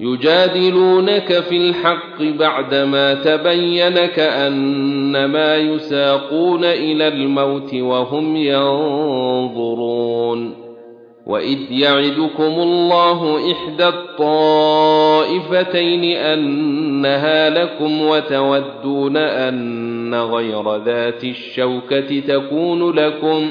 يجادلونك في الحق بعدما تبين كأنما يساقون إلى الموت وهم ينظرون. وإذ يعدكم الله إحدى الطائفتين أنها لكم وتودون أن غير ذات الشوكة تكون لكم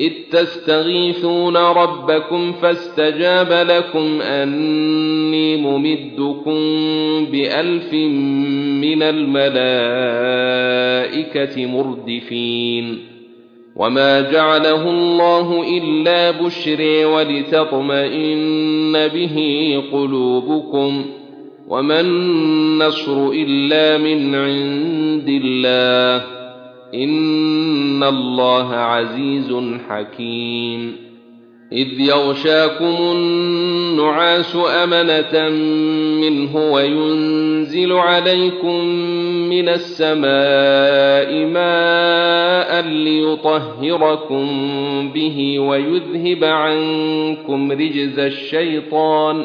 اذ تستغيثون ربكم فاستجاب لكم اني ممدكم بالف من الملائكه مردفين وما جعله الله الا بشري ولتطمئن به قلوبكم وما النصر الا من عند الله ان الله عزيز حكيم اذ يغشاكم النعاس امنه منه وينزل عليكم من السماء ماء ليطهركم به ويذهب عنكم رجز الشيطان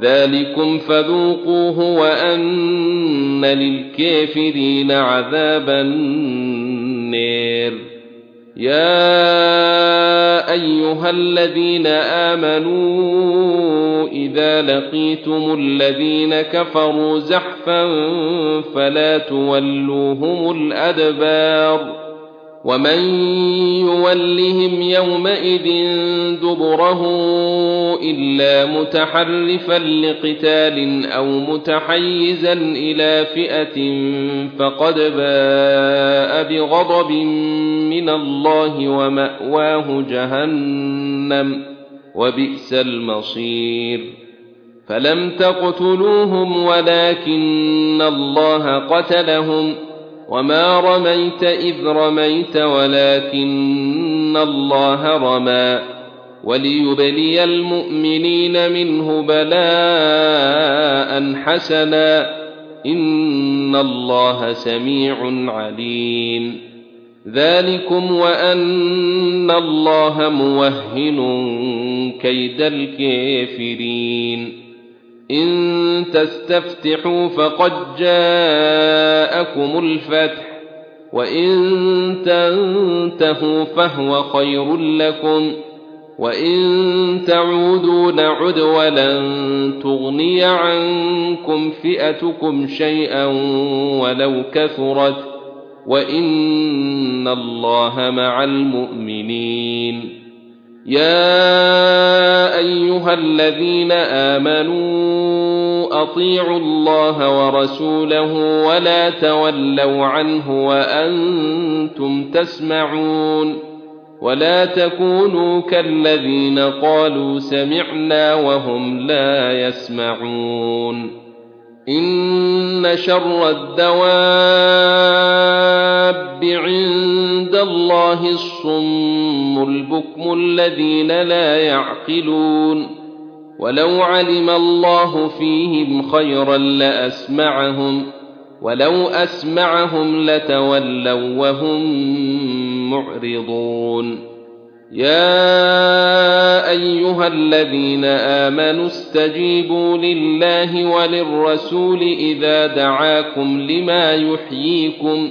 ذلكم فذوقوه وان للكافرين عذاب النير يا ايها الذين امنوا اذا لقيتم الذين كفروا زحفا فلا تولوهم الادبار. ومن يولهم يومئذ دبره الا متحرفا لقتال أو متحيزا إلى فئه فقد باء بغضب من الله وماواه جهنم وبئس المصير فلم تقتلوهم ولكن الله قتلهم وما رميت اذ رميت ولكن الله رمى وليبلي المؤمنين منه بلاء حسنا ان الله سميع عليم ذلكم وان الله موهن كيد الكافرين إن تستفتحوا فقد جاءكم الفتح وإن تنتهوا فهو خير لكم وإن تعودوا نعد ولن تغني عنكم فئتكم شيئا ولو كثرت وإن الله مع المؤمنين. يا أيها الذين آمنوا أطيعوا الله ورسوله ولا تولوا عنه وأنتم تسمعون ولا تكونوا كالذين قالوا سمعنا وهم لا يسمعون إن شر الدواب عند الله الصم البكم الذين لا يعقلون ولو علم الله فيهم خيرا لأسمعهم ولو أسمعهم لتولوا وهم معرضون يا أيها الذين آمنوا استجيبوا لله وللرسول إذا دعاكم لما يحييكم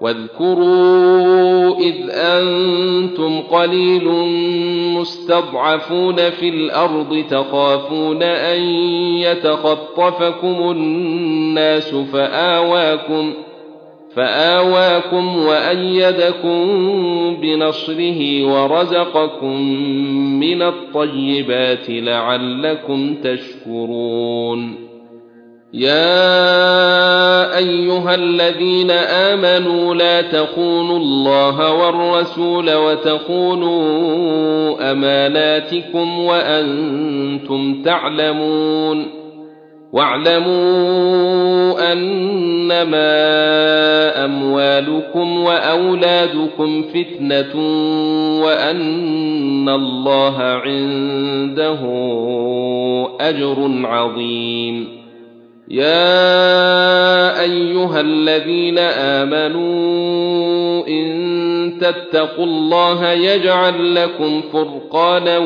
واذكروا إذ أنتم قليل مستضعفون في الأرض تخافون أن يتخطفكم الناس فآواكم فآواكم وأيدكم بنصره ورزقكم من الطيبات لعلكم تشكرون. يا أيها الذين آمنوا لا تخونوا الله والرسول وتخونوا أماناتكم وأنتم تعلمون واعلموا أنما أموالكم وأولادكم فتنة وأن الله عنده أجر عظيم يا ايها الذين امنوا ان تتقوا الله يجعل لكم فرقانا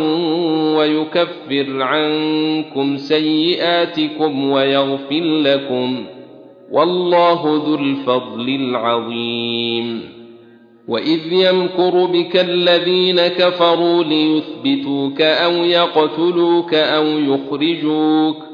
ويكفر عنكم سيئاتكم ويغفر لكم والله ذو الفضل العظيم. واذ يمكر بك الذين كفروا ليثبتوك أو يقتلوك أو يخرجوك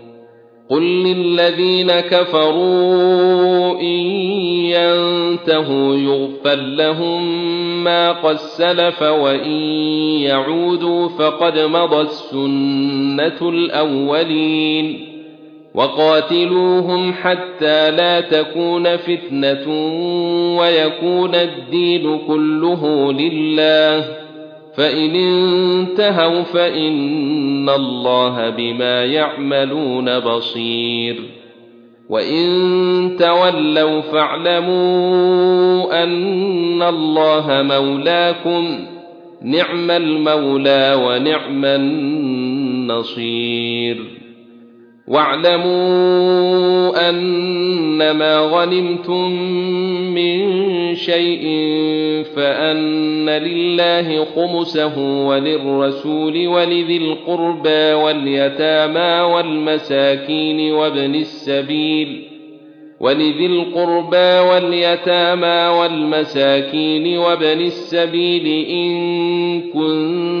قل للذين كفروا ان ينتهوا يغفر لهم ما قد سلف وان يعودوا فقد مضت سنه الاولين وقاتلوهم حتى لا تكون فتنه ويكون الدين كله لله فان انتهوا فان الله بما يعملون بصير وان تولوا فاعلموا ان الله مولاكم نعم المولى ونعم النصير واعلموا أنما غنمتم من شيء فأن لله خمسه وللرسول ولذي القربى واليتامى والمساكين وابن السبيل ولذي القربى واليتامى والمساكين وابن السبيل إن كنتم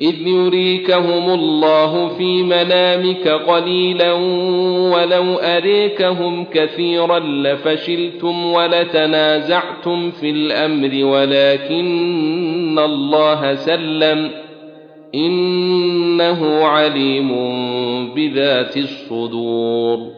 إذ يريكهم الله في منامك قليلا ولو أريكهم كثيرا لفشلتم ولتنازعتم في الأمر ولكن الله سلم. إنه عليم بذات الصدور.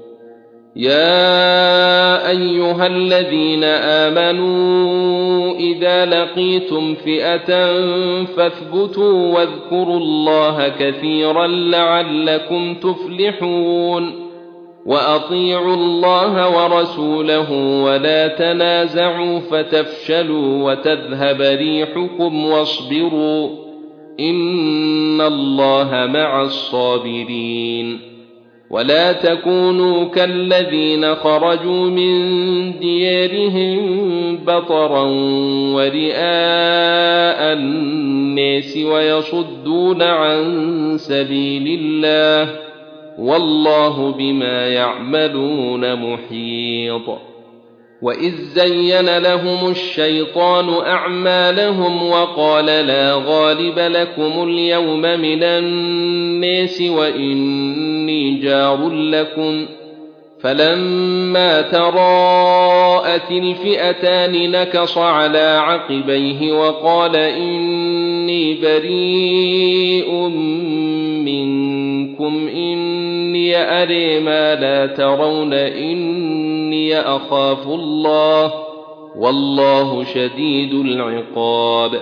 يا أيها الذين آمنوا إذا لقيتم فئة فاثبتوا واذكروا الله كثيرا لعلكم تفلحون وأطيعوا الله ورسوله ولا تنازعوا فتفشلوا وتذهب ريحكم واصبروا إن الله مع الصابرين ولا تكونوا كالذين خرجوا من ديارهم بطرا ورئاء الناس ويصدون عن سبيل الله والله بما يعملون محيط. وإذ زين لهم الشيطان أعمالهم وقال لا غالب لكم اليوم من الناس واني جار لكم فلما تراءت الفئتان نكص على عقبيه وقال إني بريء منكم إني أري ما لا ترون إني أخاف الله والله شديد العقاب.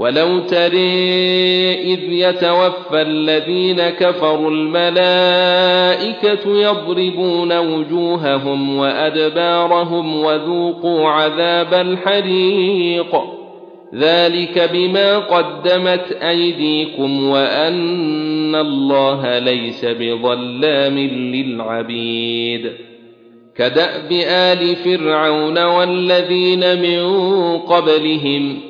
ولو تري إذ يتوفى الذين كفروا الملائكة يضربون وجوههم وأدبارهم وذوقوا عذاب الحريق. ذلك بما قدمت أيديكم وأن الله ليس بظلام للعبيد. كدأب آل فرعون والذين من قبلهم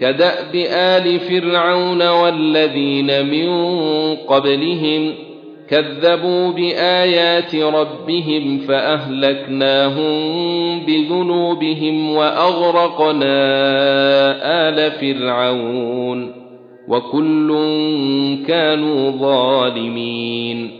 كدأب آل فرعون والذين من قبلهم كذبوا بآيات ربهم فأهلكناهم بذنوبهم وأغرقنا آل فرعون وكل كانوا ظالمين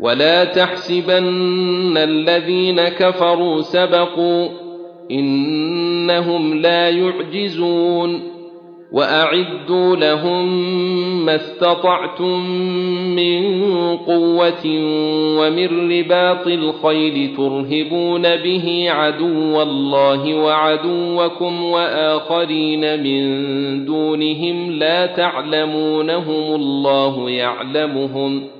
ولا تحسبن الذين كفروا سبقوا انهم لا يعجزون واعدوا لهم ما استطعتم من قوه ومن رباط الخيل ترهبون به عدو الله وعدوكم واخرين من دونهم لا تعلمونهم الله يعلمهم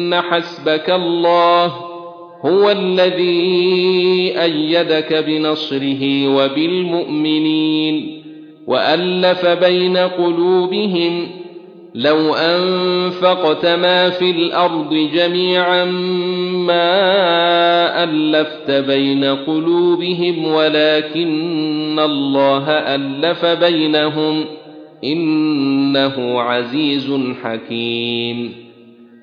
حسبك الله هو الذي أيدك بنصره وبالمؤمنين وألف بين قلوبهم لو أنفقت ما في الأرض جميعا ما ألفت بين قلوبهم ولكن الله ألف بينهم إنه عزيز حكيم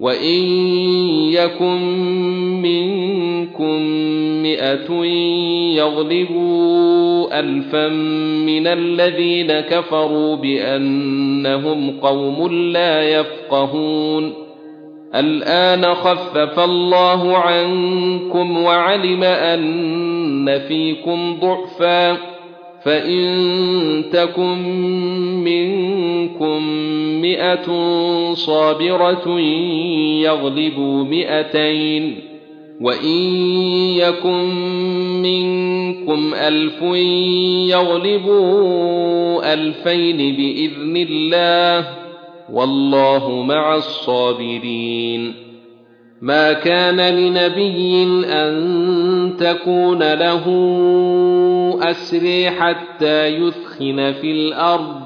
وان يكن منكم مئه يغلبوا الفا من الذين كفروا بانهم قوم لا يفقهون الان خفف الله عنكم وعلم ان فيكم ضعفا فان تكن منكم مئة صابرة يغلبوا مئتين وإن يكن منكم ألف يغلبوا ألفين بإذن الله والله مع الصابرين. ما كان لنبي أن تكون له أسري حتى يثخن في الأرض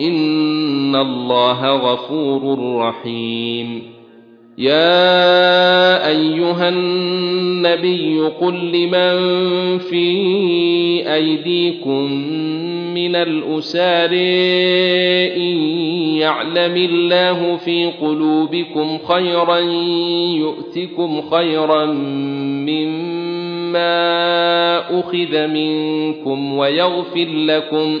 إن الله غفور رحيم يا أيها النبي قل لمن في أيديكم من الأسار إن يعلم الله في قلوبكم خيرا يؤتكم خيرا مما أخذ منكم ويغفر لكم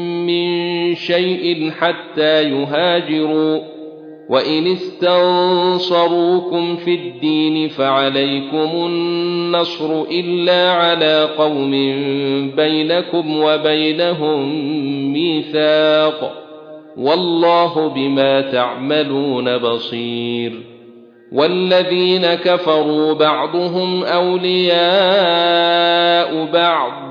من شيء حتى يهاجروا. وإن استنصروكم في الدين فعليكم النصر إلا على قوم بينكم وبينهم ميثاق. والله بما تعملون بصير. والذين كفروا بعضهم أولياء بعض.